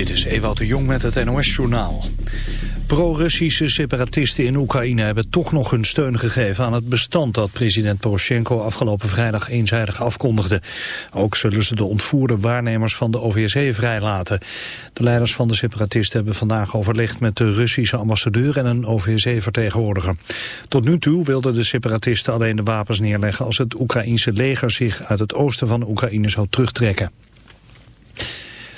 Dit is Ewout de Jong met het NOS-journaal. Pro-Russische separatisten in Oekraïne hebben toch nog hun steun gegeven aan het bestand dat president Poroshenko afgelopen vrijdag eenzijdig afkondigde. Ook zullen ze de ontvoerde waarnemers van de OVSE vrijlaten. De leiders van de separatisten hebben vandaag overlegd met de Russische ambassadeur en een OVSE-vertegenwoordiger. Tot nu toe wilden de separatisten alleen de wapens neerleggen als het Oekraïense leger zich uit het oosten van Oekraïne zou terugtrekken.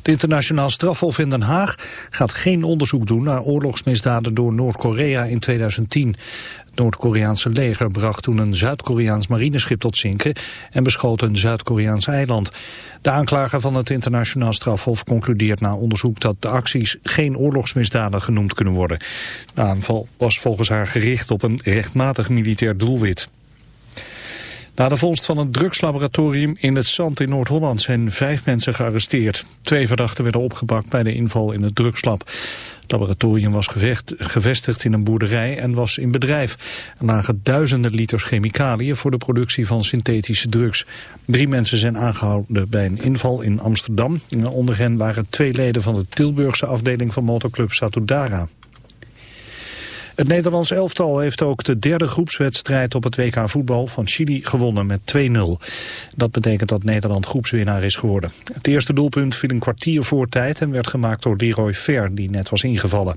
De internationaal strafhof in Den Haag gaat geen onderzoek doen naar oorlogsmisdaden door Noord-Korea in 2010. Het Noord-Koreaanse leger bracht toen een Zuid-Koreaans marineschip tot zinken en beschoot een Zuid-Koreaans eiland. De aanklager van het internationaal strafhof concludeert na onderzoek dat de acties geen oorlogsmisdaden genoemd kunnen worden. De aanval was volgens haar gericht op een rechtmatig militair doelwit. Na de vondst van een drugslaboratorium in het Zand in Noord-Holland zijn vijf mensen gearresteerd. Twee verdachten werden opgepakt bij de inval in het drugslab. Het laboratorium was gevestigd in een boerderij en was in bedrijf. Er lagen duizenden liters chemicaliën voor de productie van synthetische drugs. Drie mensen zijn aangehouden bij een inval in Amsterdam. Onder hen waren twee leden van de Tilburgse afdeling van motoclub Satudara. Het Nederlands elftal heeft ook de derde groepswedstrijd op het WK voetbal van Chili gewonnen met 2-0. Dat betekent dat Nederland groepswinnaar is geworden. Het eerste doelpunt viel een kwartier voor tijd en werd gemaakt door Leroy Fer, die net was ingevallen.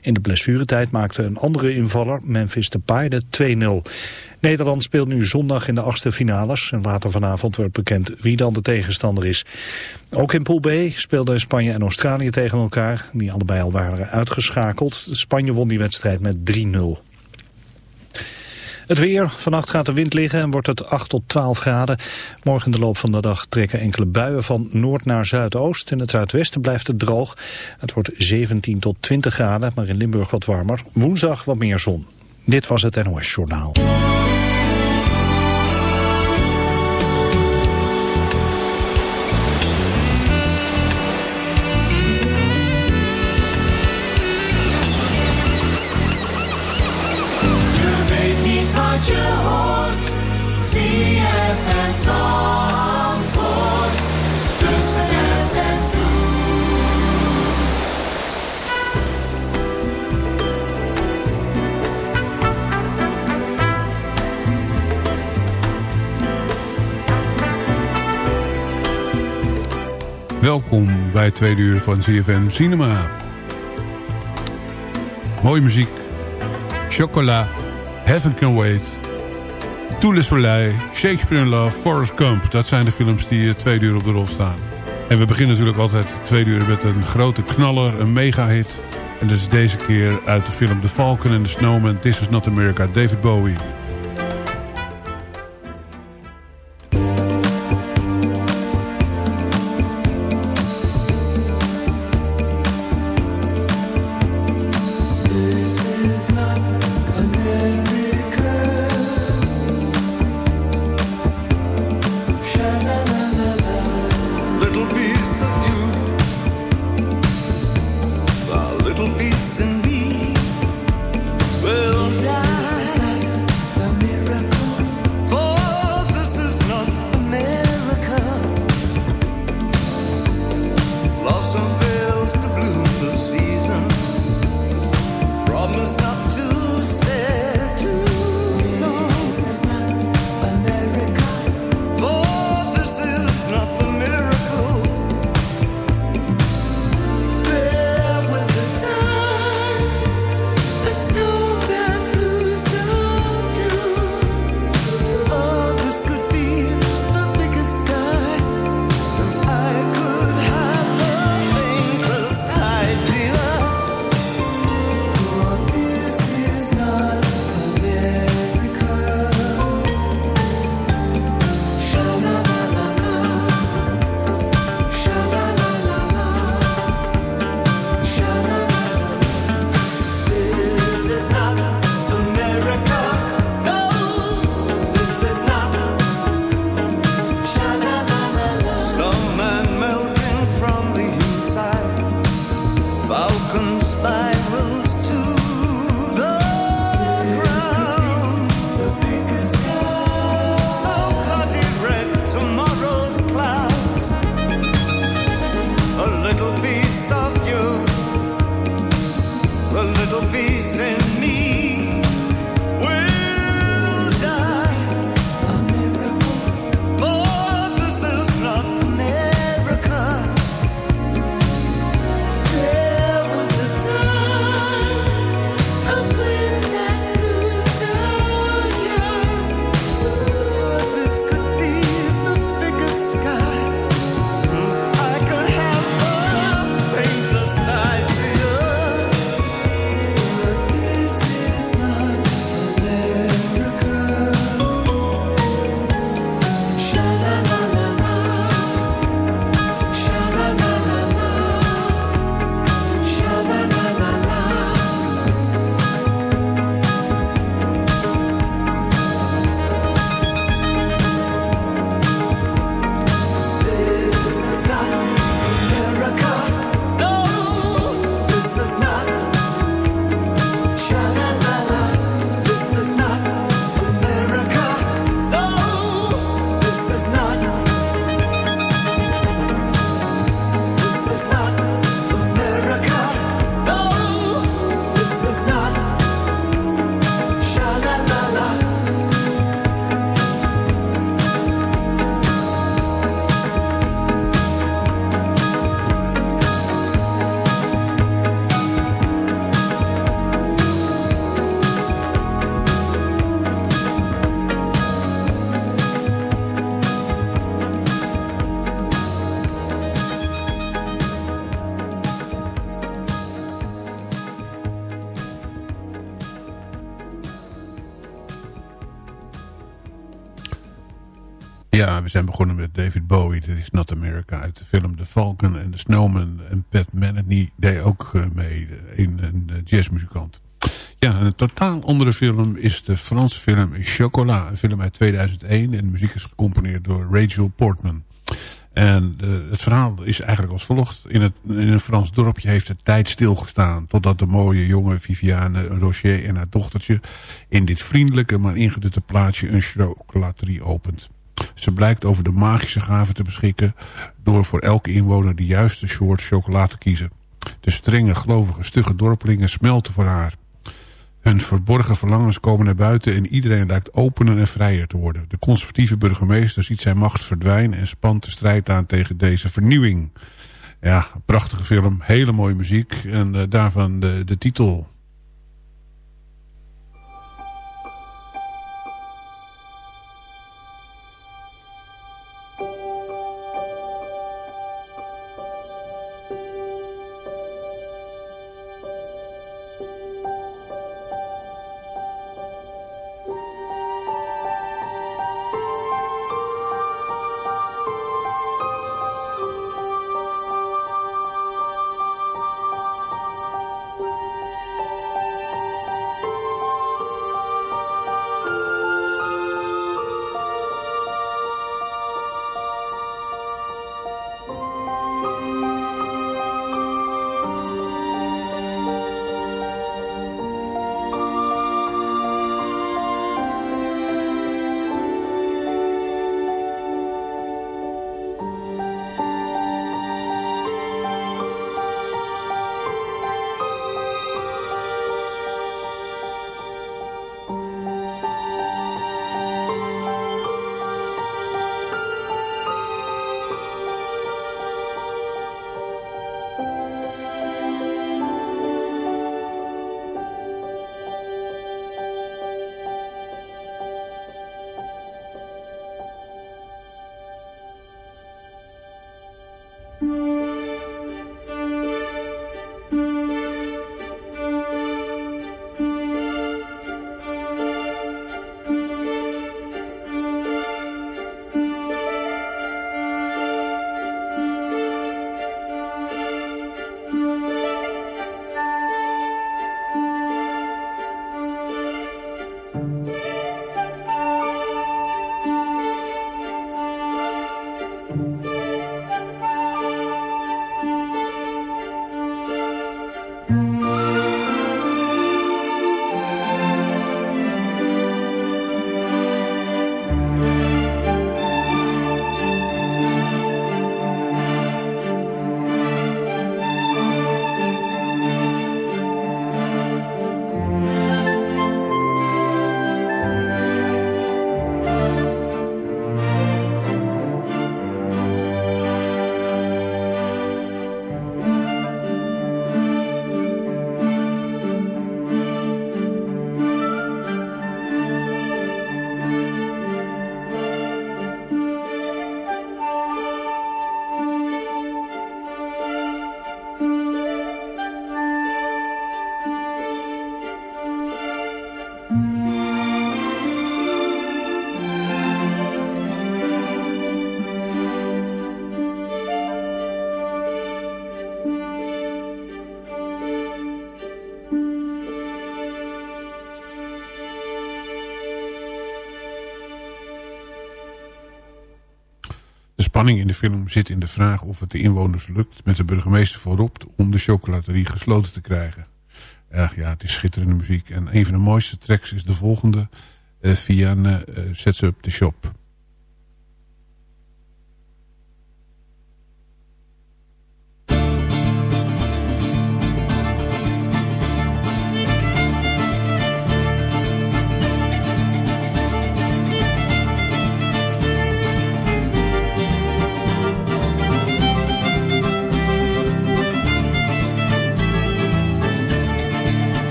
In de blessuretijd maakte een andere invaller, Memphis Depay, de 2-0. Nederland speelt nu zondag in de achtste finales. En later vanavond wordt bekend wie dan de tegenstander is. Ook in Pool B speelden Spanje en Australië tegen elkaar. Die allebei al waren uitgeschakeld. Spanje won die wedstrijd met 3-0. Het weer. Vannacht gaat de wind liggen en wordt het 8 tot 12 graden. Morgen in de loop van de dag trekken enkele buien van noord naar zuidoost. In het zuidwesten blijft het droog. Het wordt 17 tot 20 graden, maar in Limburg wat warmer. Woensdag wat meer zon. Dit was het NOS Journaal. Welkom bij het tweede uur van CFM Cinema. Mooie muziek. Chocola. Heaven Can Wait. Toelis Soleil. Shakespeare in Love. Forrest Gump. Dat zijn de films die het tweede uur op de rol staan. En we beginnen natuurlijk altijd tweede uur met een grote knaller. Een mega hit. En dat is deze keer uit de film The Falcon and the Snowman. This is not America. David Bowie. blossom fills the bloom, the sea. Ja, we zijn begonnen met David Bowie. Dit is Not America uit de film The Falcon and the Snowman. En Pat Metheny deed ook eh, mee, een, een jazzmuzikant. Ja, een totaal andere film is de Franse film Chocolat. Een film uit 2001 en de muziek is gecomponeerd door Rachel Portman. En uh, het verhaal is eigenlijk als volgt. In, het, in een Frans dorpje heeft de tijd stilgestaan... totdat de mooie jonge Viviane Rocher en haar dochtertje... in dit vriendelijke maar ingedutte plaatsje een chocolaterie opent. Ze blijkt over de magische gave te beschikken... door voor elke inwoner de juiste soort chocolade te kiezen. De strenge, gelovige, stugge dorpelingen smelten voor haar. Hun verborgen verlangens komen naar buiten en iedereen lijkt opener en vrijer te worden. De conservatieve burgemeester ziet zijn macht verdwijnen en spant de strijd aan tegen deze vernieuwing. Ja, prachtige film, hele mooie muziek en uh, daarvan de, de titel spanning in de film zit in de vraag of het de inwoners lukt met de burgemeester voorop om de chocolaterie gesloten te krijgen. Erg, ja, het is schitterende muziek. En een van de mooiste tracks is de volgende. Uh, via uh, Sets Up the Shop.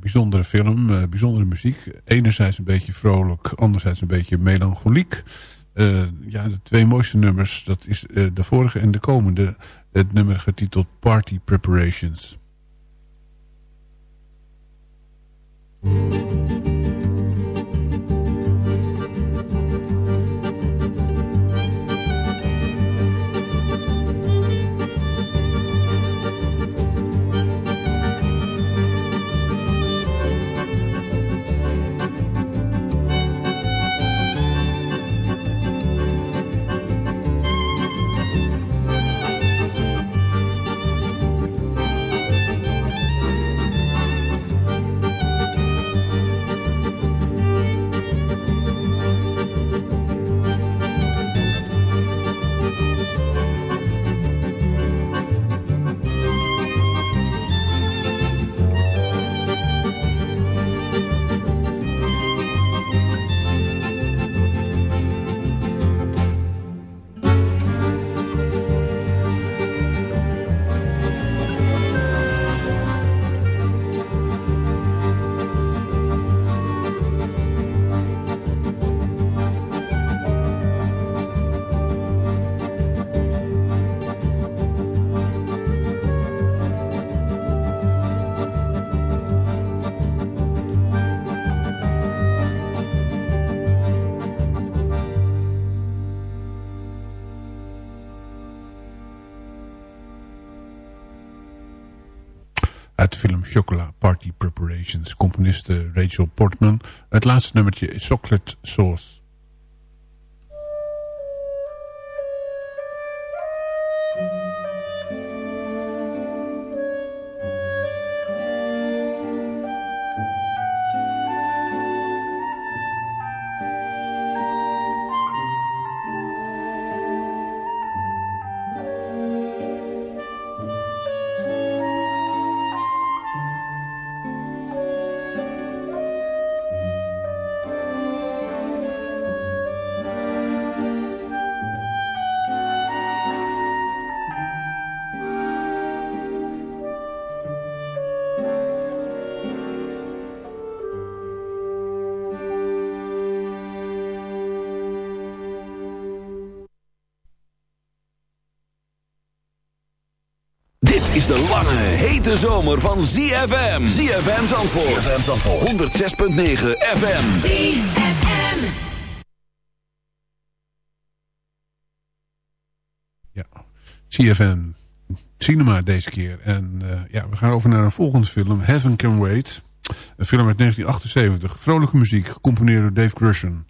Bijzondere film, bijzondere muziek. Enerzijds een beetje vrolijk, anderzijds een beetje melancholiek. ja, de twee mooiste nummers, dat is de vorige en de komende. Het nummer getiteld Party Preparations. Rachel Portman. Het laatste nummertje is Chocolate Sauce. Hete zomer van ZFM. ZFM Zandvoort. ZFM Zandvoort. 106.9 FM. ZFM. Ja, ZFM. Cinema deze keer. En uh, ja, we gaan over naar een volgende film. Heaven Can Wait. Een film uit 1978. Vrolijke muziek, gecomponeerd door Dave Grusson.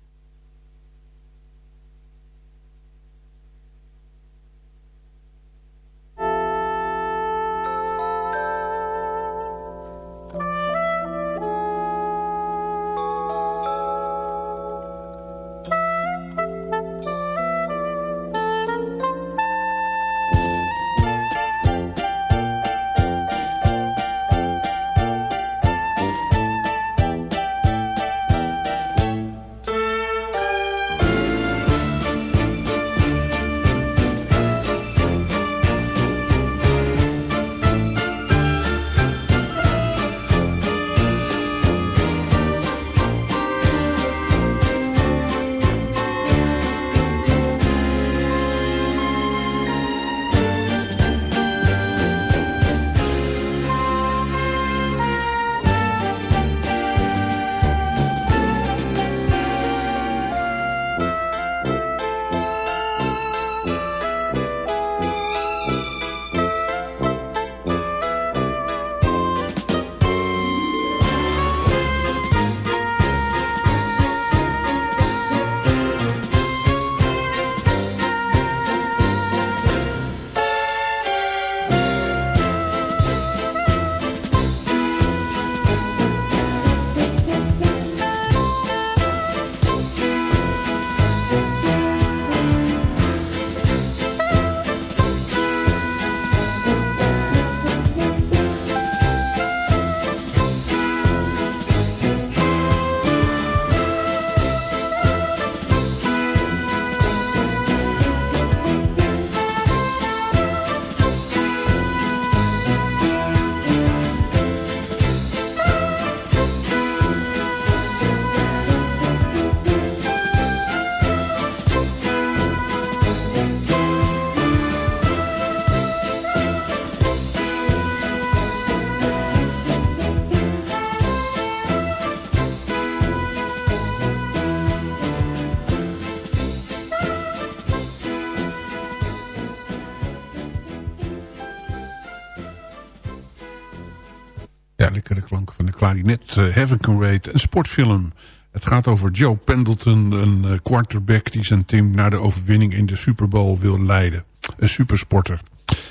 Heaven Can Wait, een sportfilm. Het gaat over Joe Pendleton, een uh, quarterback die zijn team naar de overwinning in de Super Bowl wil leiden. Een supersporter.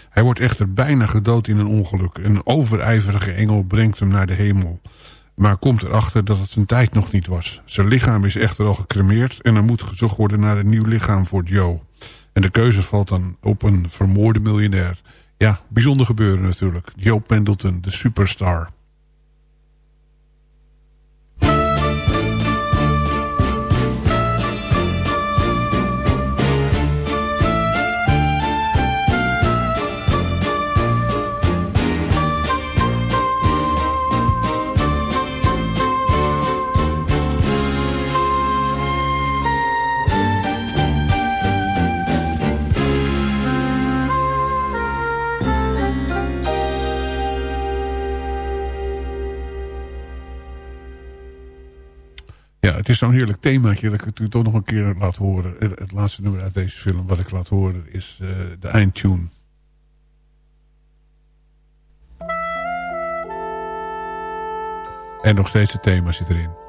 Hij wordt echter bijna gedood in een ongeluk. Een overijverige engel brengt hem naar de hemel. Maar komt erachter dat het zijn tijd nog niet was. Zijn lichaam is echter al gecremeerd en er moet gezocht worden naar een nieuw lichaam voor Joe. En de keuze valt dan op een vermoorde miljonair. Ja, bijzonder gebeuren natuurlijk. Joe Pendleton, de superstar. Het is zo'n heerlijk themaatje dat ik het toch nog een keer laat horen. Het laatste nummer uit deze film wat ik laat horen is uh, de eindtune. En nog steeds het thema zit erin.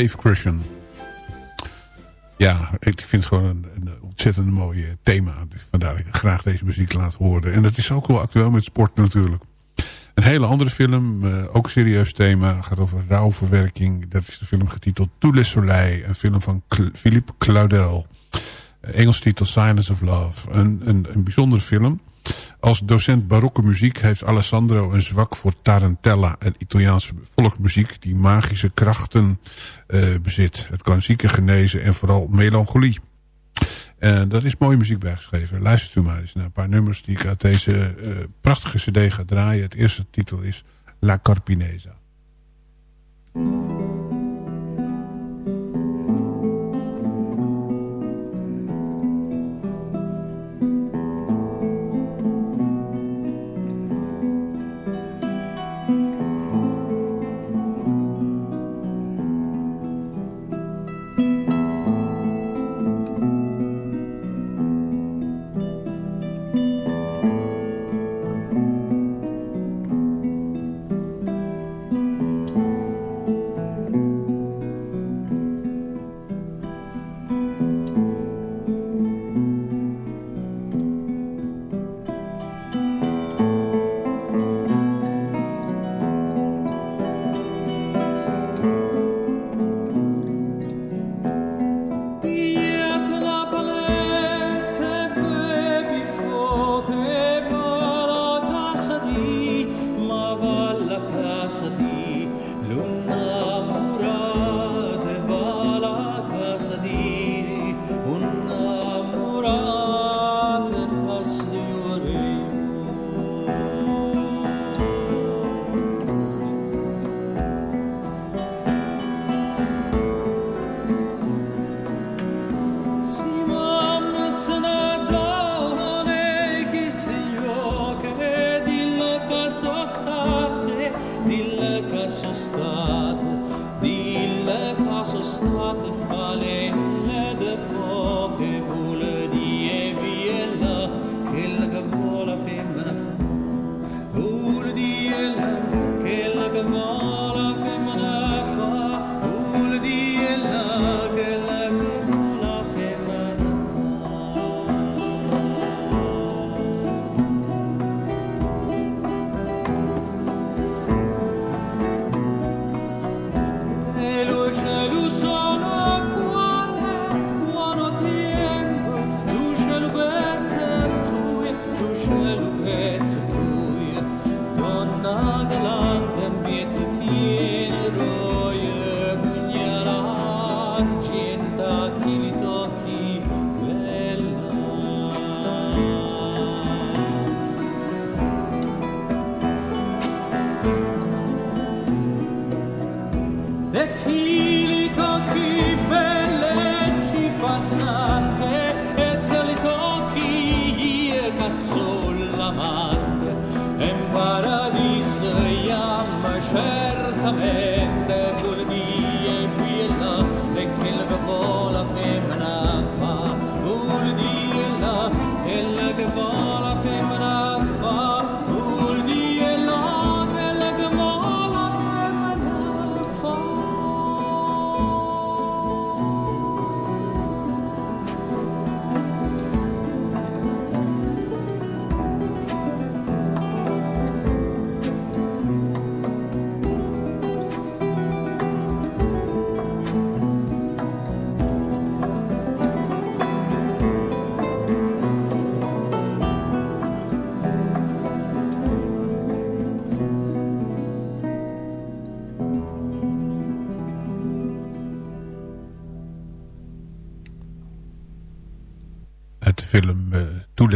Dave Crushen. Ja, ik vind het gewoon een, ontzettend mooie thema. Dus vandaar dat ik graag deze muziek laat horen. En dat is ook wel actueel met sport natuurlijk. Een hele andere film, uh, ook een serieus thema. gaat over rouwverwerking. Dat is de film getiteld Tous Soleil. Een film van Philippe Claudel. Engels titel Silence of Love. Een, een bijzondere film. Als docent barokke muziek heeft Alessandro een zwak voor tarantella, een Italiaanse volkmuziek die magische krachten uh, bezit. Het kan zieken genezen en vooral melancholie. En dat is mooie muziek bijgeschreven. Luistert u maar eens naar een paar nummers die ik uit deze uh, prachtige cd ga draaien. Het eerste titel is La Carpinesa.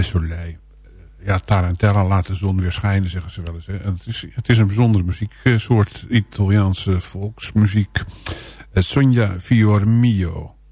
Soleil. Ja, Tarantella laat de zon weer schijnen, zeggen ze wel eens. Hè. het, is, het is een bijzondere muzieksoort, Italiaanse volksmuziek. Sonja Fiormio. fatica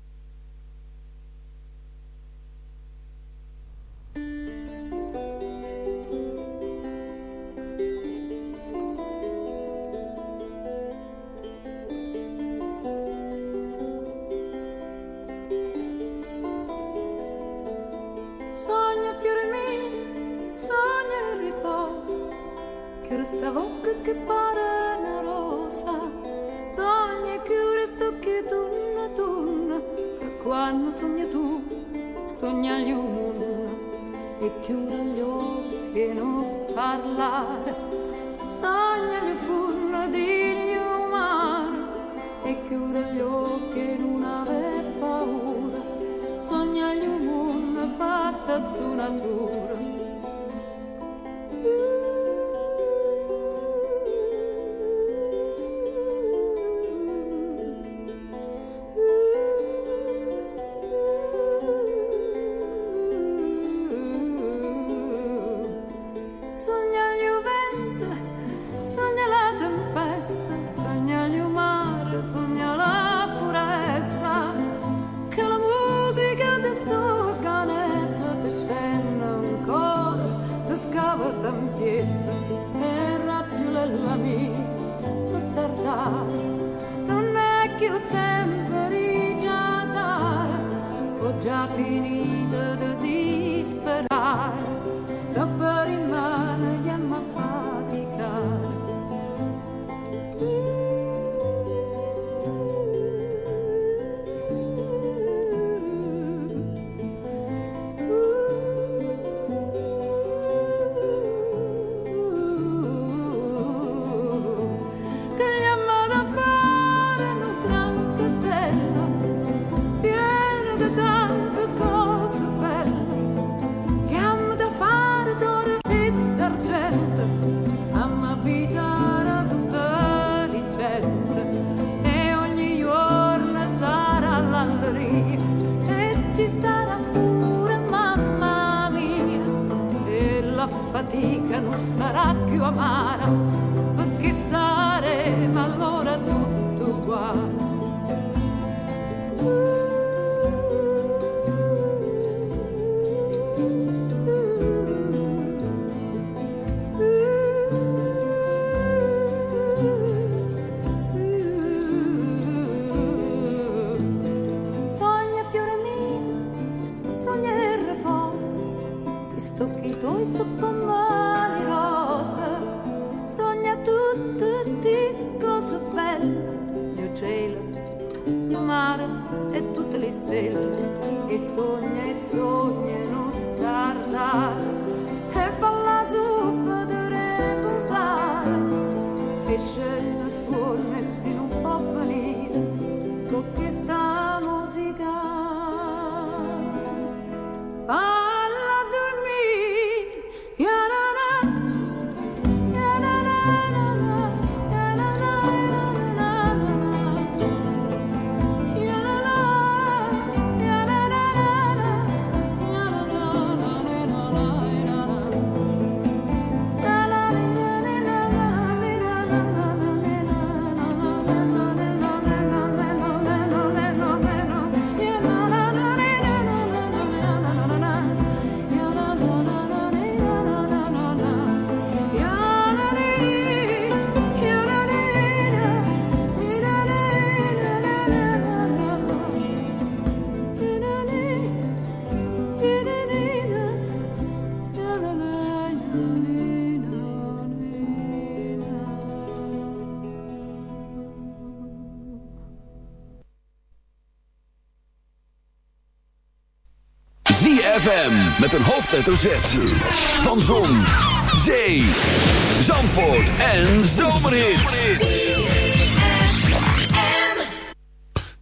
met een hoofdletter Z. Van Zon, Zee, Zandvoort en Zomerhit.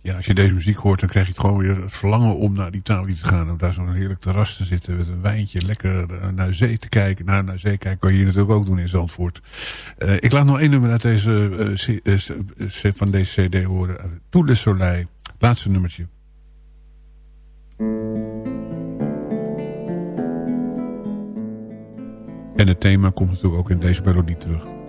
Ja, als je deze muziek hoort, dan krijg je het gewoon weer het verlangen om naar Italië te gaan. Om daar zo'n heerlijk terras te zitten met een wijntje, lekker eh, naar zee te kijken. Naar, naar zee kijken kan je hier natuurlijk ook doen in Zandvoort. Uh, ik laat nog één nummer uit deze, uh, van deze cd horen. Tout le Soleil, laatste nummertje. En het thema komt natuurlijk ook in deze melodie terug.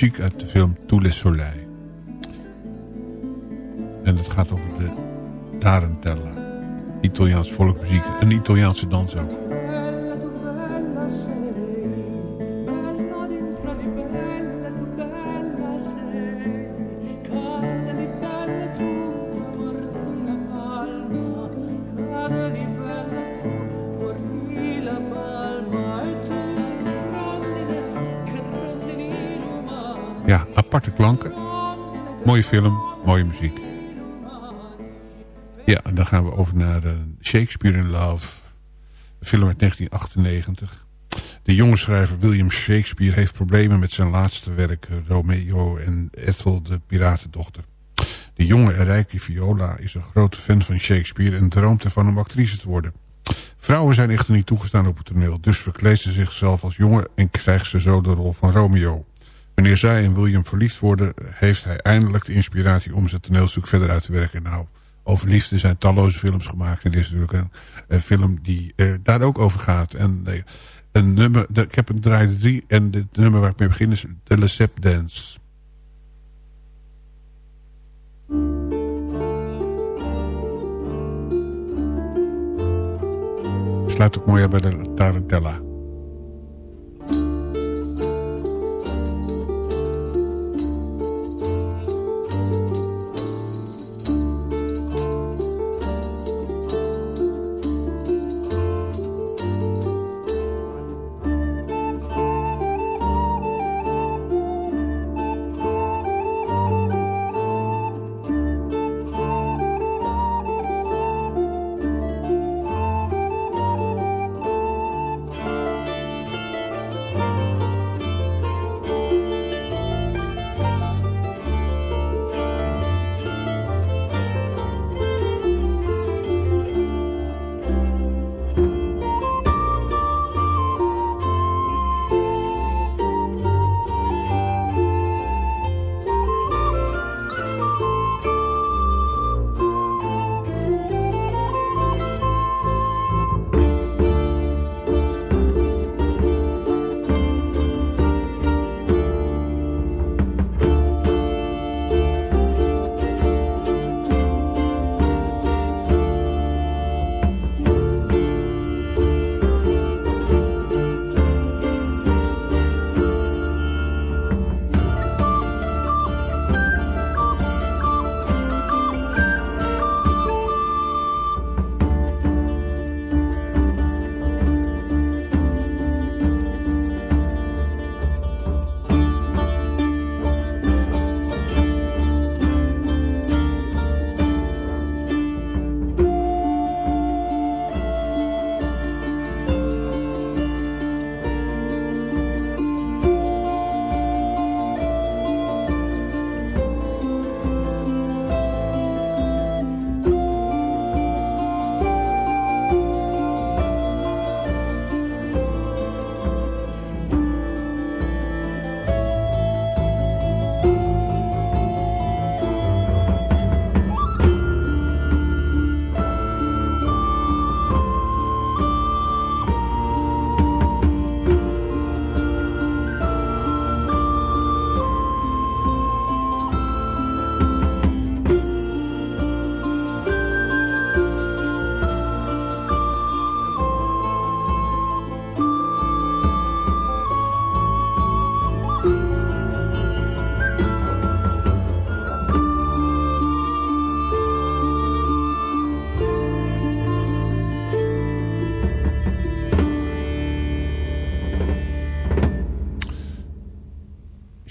Muziek uit de film Tous les Soleil. En het gaat over de Tarantella. Italiaans volkmuziek. Een Italiaanse dans ook. Mooie film, mooie muziek. Ja, dan gaan we over naar uh, Shakespeare in Love. Film uit 1998. De jonge schrijver William Shakespeare heeft problemen met zijn laatste werk... Romeo en Ethel, de piratendochter. De jonge en rijke Viola is een grote fan van Shakespeare... en droomt ervan om actrice te worden. Vrouwen zijn echter niet toegestaan op het toneel... dus verkleedt ze zichzelf als jongen en krijgt ze zo de rol van Romeo. Wanneer zij en William verliefd worden... heeft hij eindelijk de inspiratie om zijn toneelstuk verder uit te werken. Nou, over liefde zijn talloze films gemaakt. En dit is natuurlijk een, film die uh, daar ook over gaat. En een nummer, de, ik heb een draai drie. En het nummer waar ik mee begin is The Lesep Dance. Sluit ook mooi bij de Tarantella.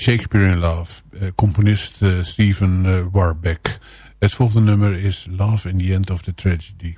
Shakespeare in Love. Eh, componist uh, Stephen uh, Warbeck. Het volgende nummer is Love in the End of the Tragedy.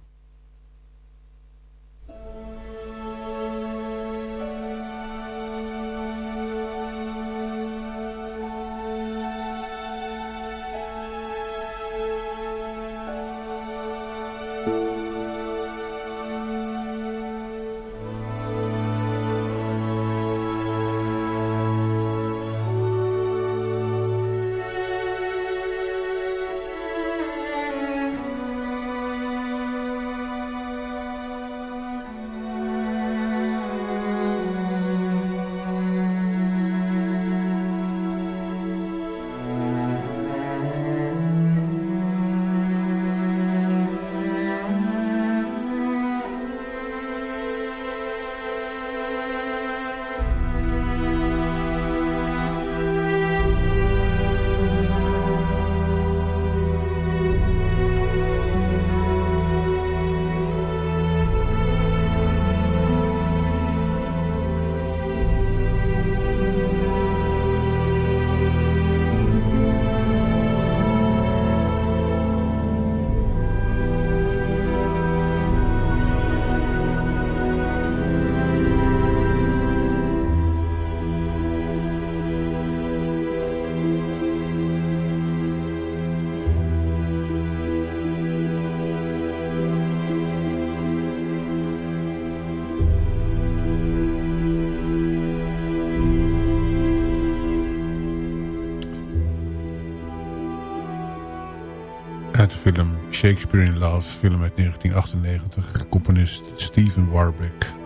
Film Shakespeare in Love, film uit 1998, componist Steven Warbeck.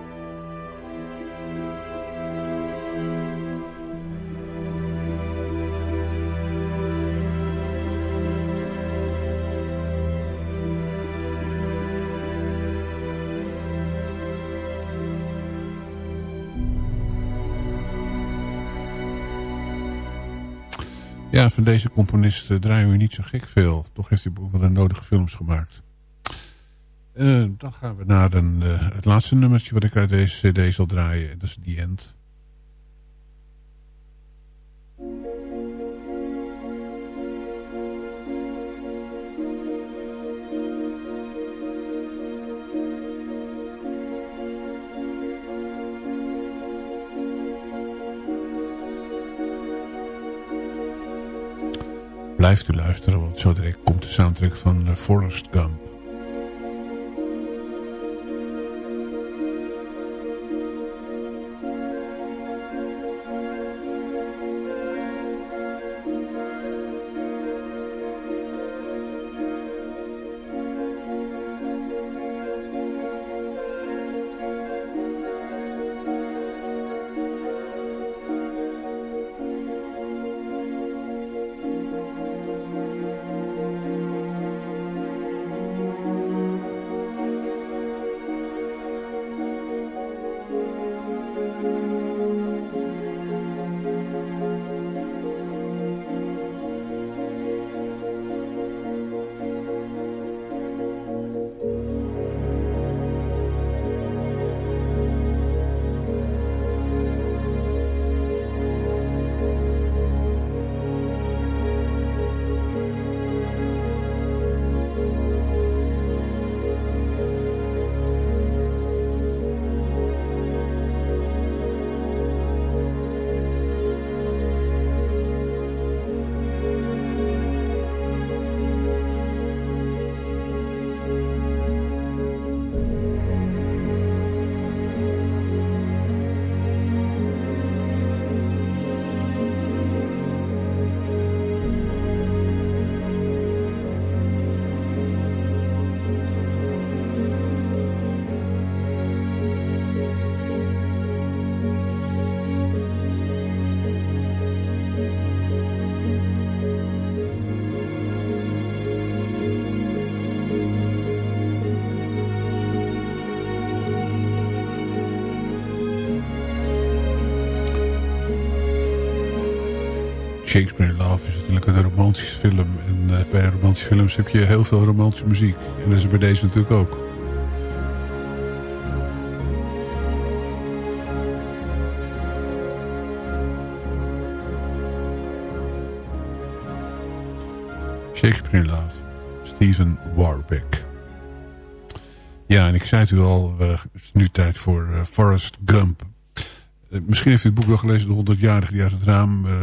Van deze componist uh, draaien we niet zo gek veel. Toch heeft hij wel de nodige films gemaakt. Uh, dan gaan we naar een, uh, het laatste nummertje wat ik uit deze cd zal draaien. Dat is The End. Blijft u luisteren, want zo direct komt de soundtrack van uh, Forrest Gump. Shakespeare in Love is natuurlijk een romantische film. En uh, bij romantische films heb je heel veel romantische muziek. En dat is bij deze natuurlijk ook. Shakespeare in Love. Stephen Warbeck. Ja, en ik zei het u al, het is nu tijd voor uh, Forrest Gump. Eh, misschien heeft u het boek wel gelezen, de 100-jarige die uit het raam uh,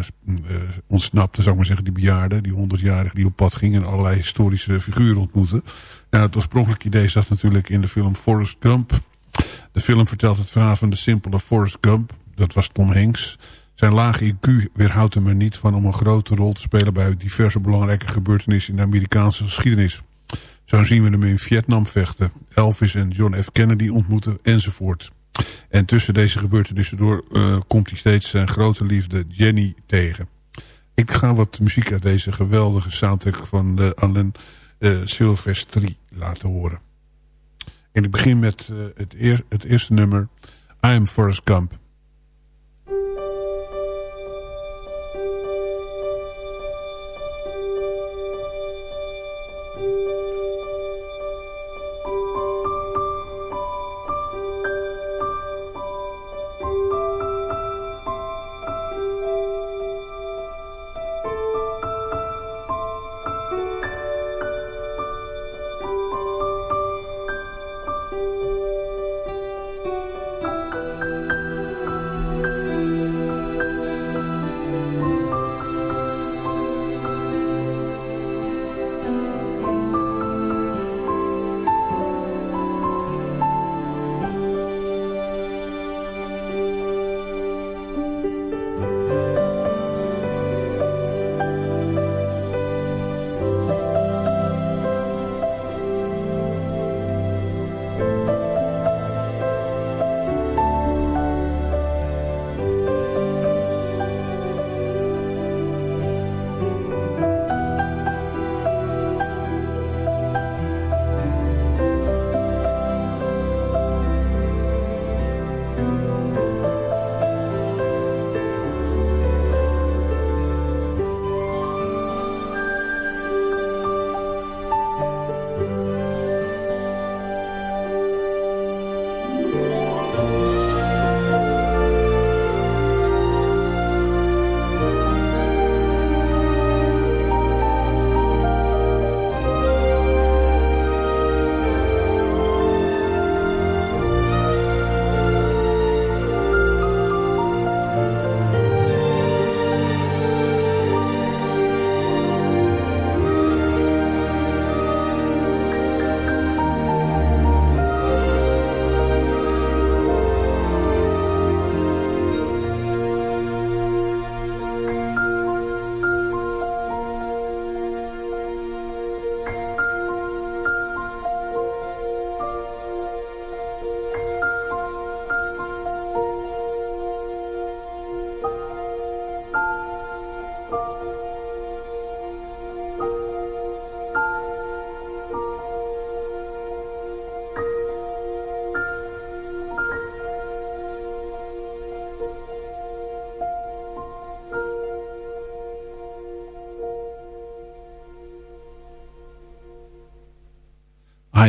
ontsnapte, zou ik maar zeggen, die bejaarde. Die 100-jarige die op pad ging en allerlei historische figuren ontmoette. Nou, het oorspronkelijke idee zat natuurlijk in de film Forrest Gump. De film vertelt het verhaal van de simpele Forrest Gump. Dat was Tom Hanks. Zijn lage IQ weerhoudt hem er niet van om een grote rol te spelen bij diverse belangrijke gebeurtenissen in de Amerikaanse geschiedenis. Zo zien we hem in Vietnam vechten, Elvis en John F. Kennedy ontmoeten enzovoort. En tussen deze gebeurtenissen door uh, komt hij steeds zijn grote liefde Jenny tegen. Ik ga wat muziek uit deze geweldige soundtrack van uh, Alain uh, Silvestri laten horen. En ik begin met het, het eerste nummer, I Am Forrest Gump.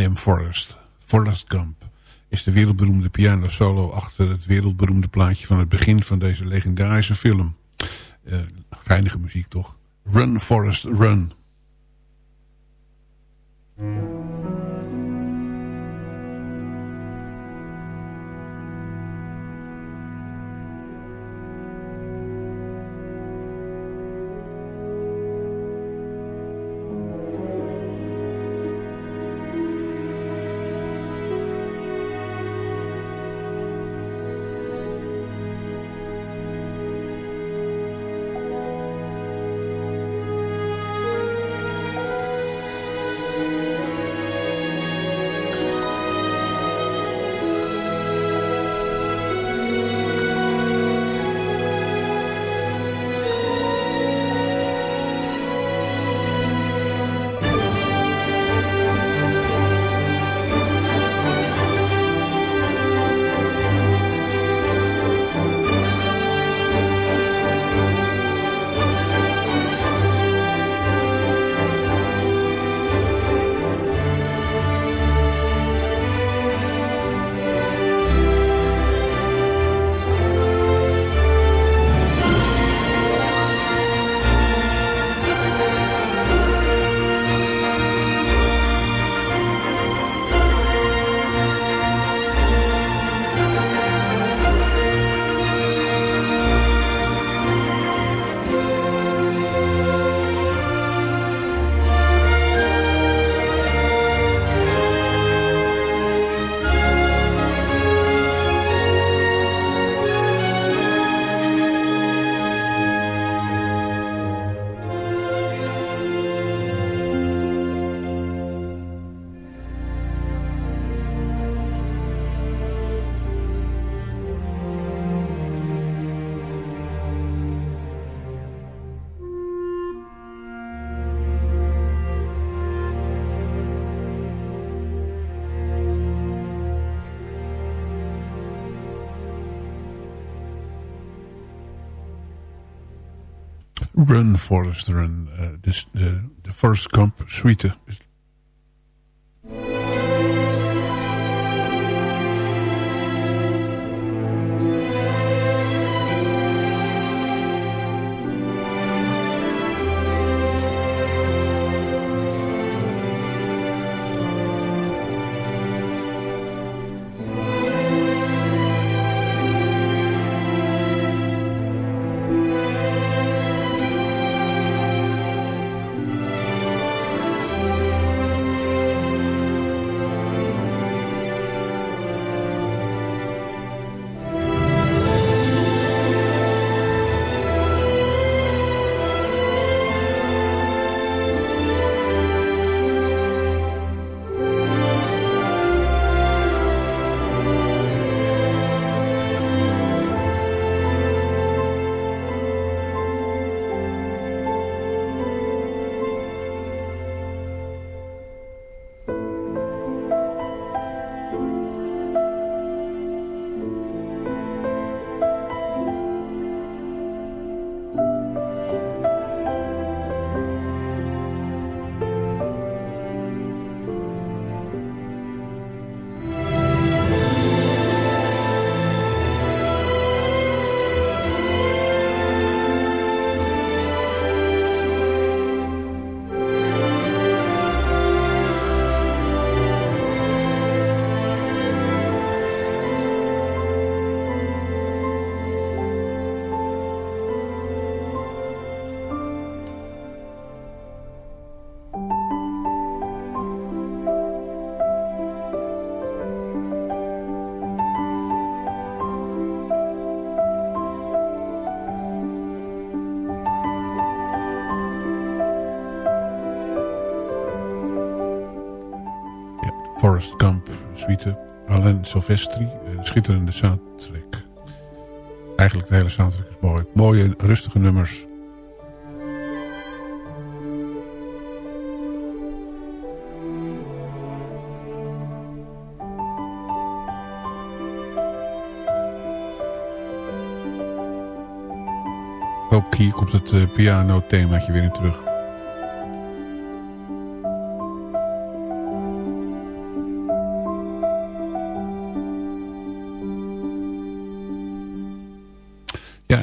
I Am Forrest. Forrest Gump is de wereldberoemde piano solo achter het wereldberoemde plaatje van het begin van deze legendarische film. Uh, geinige muziek toch? Run Forrest Run. Run Forest Run. Uh, de, de, de Forest Camp suite Forest Gump suite. Alain Silvestri, een schitterende soundtrack. Eigenlijk de hele soundtrack is mooi. Mooie, rustige nummers. Ook hier komt het uh, piano themaatje weer in terug.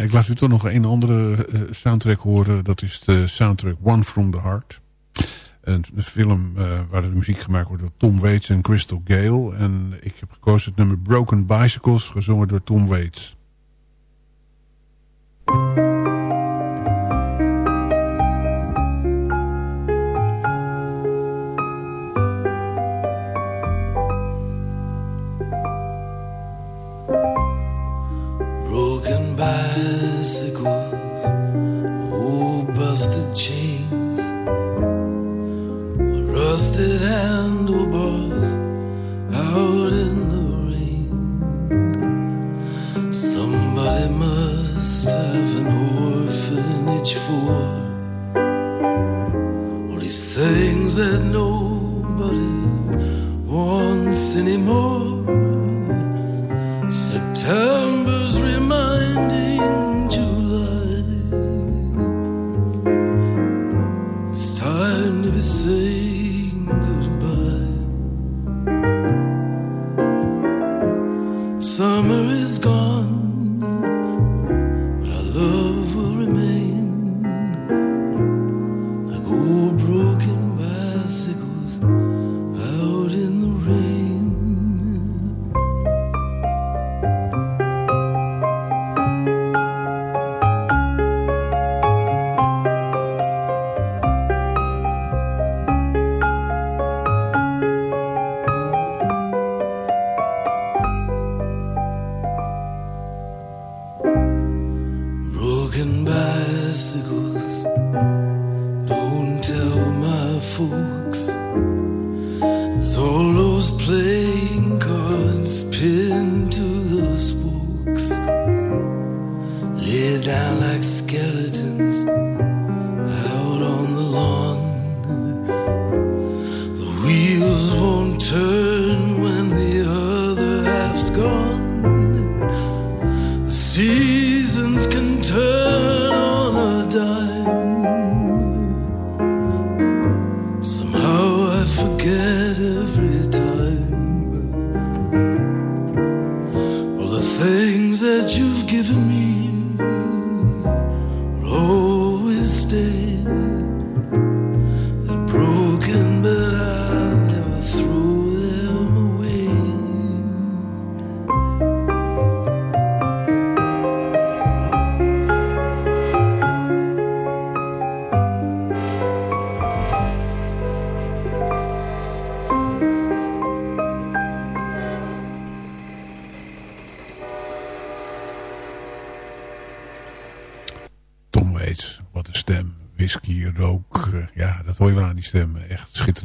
Ik laat u toch nog een andere uh, soundtrack horen. Dat is de soundtrack One From The Heart. Een, film uh, waar de muziek gemaakt wordt door Tom Waits en Crystal Gale. En ik heb gekozen het nummer Broken Bicycles, gezongen door Tom Waits.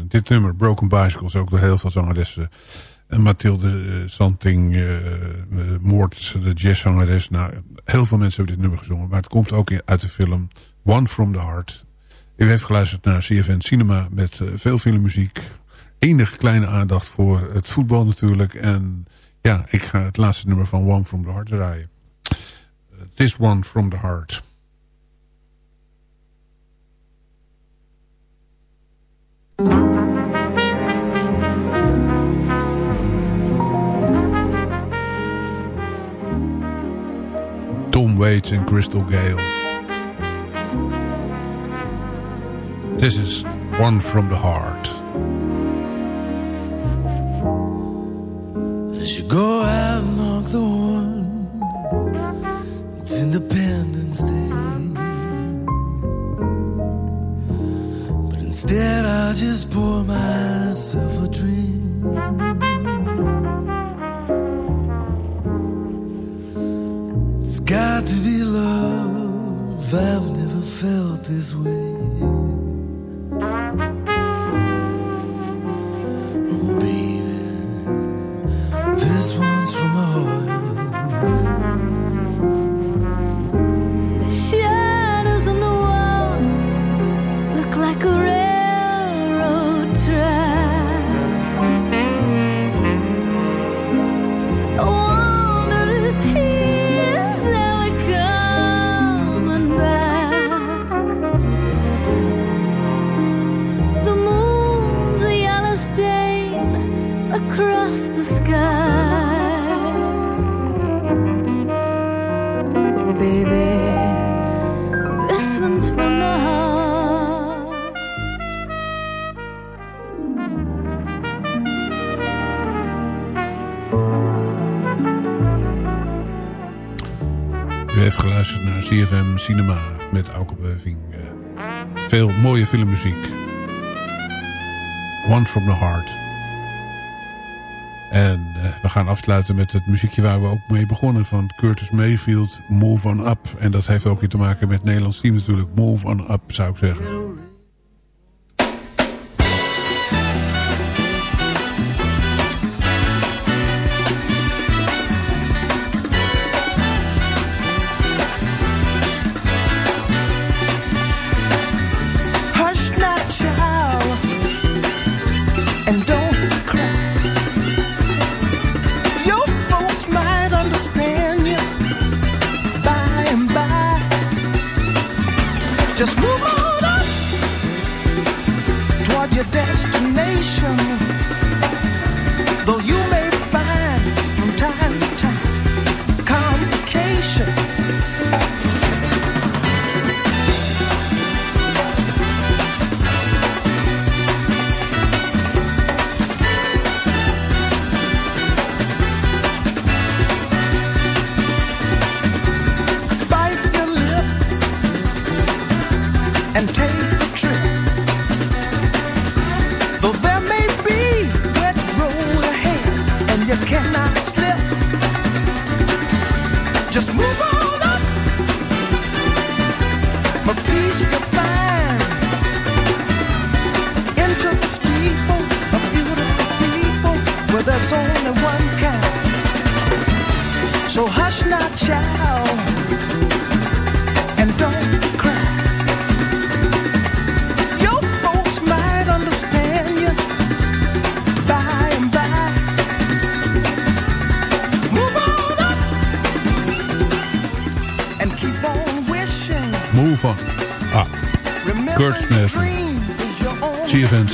Dit nummer, Broken Bicycles, ook door heel veel zangeressen. En Mathilde uh, Santing, uh, Moord, de jazzzangeres. Nou, heel veel mensen hebben dit nummer gezongen. Maar het komt ook uit de film One From The Heart. U heeft geluisterd naar CFN Cinema met veel filmmuziek. Enige kleine aandacht voor het voetbal natuurlijk. En ja, ik ga het laatste nummer van One From The Heart draaien. This One From The Heart. Waits and Crystal Gale. This is One from the Heart. As you go out and knock the horn, it's Independence Day. But instead, I just pour myself a I've never felt this way. Oh, Cinema met Auke Beuving. Uh, veel mooie filmmuziek. One from the Heart. En uh, we gaan afsluiten met het muziekje waar we ook mee begonnen. Van Curtis Mayfield, Move On Up. En dat heeft ook weer te maken met Nederlands team natuurlijk. Move On Up zou ik zeggen.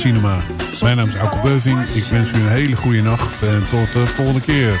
Cinema. Mijn naam is Alko Beuving. Ik wens u een hele goede nacht en tot de volgende keer.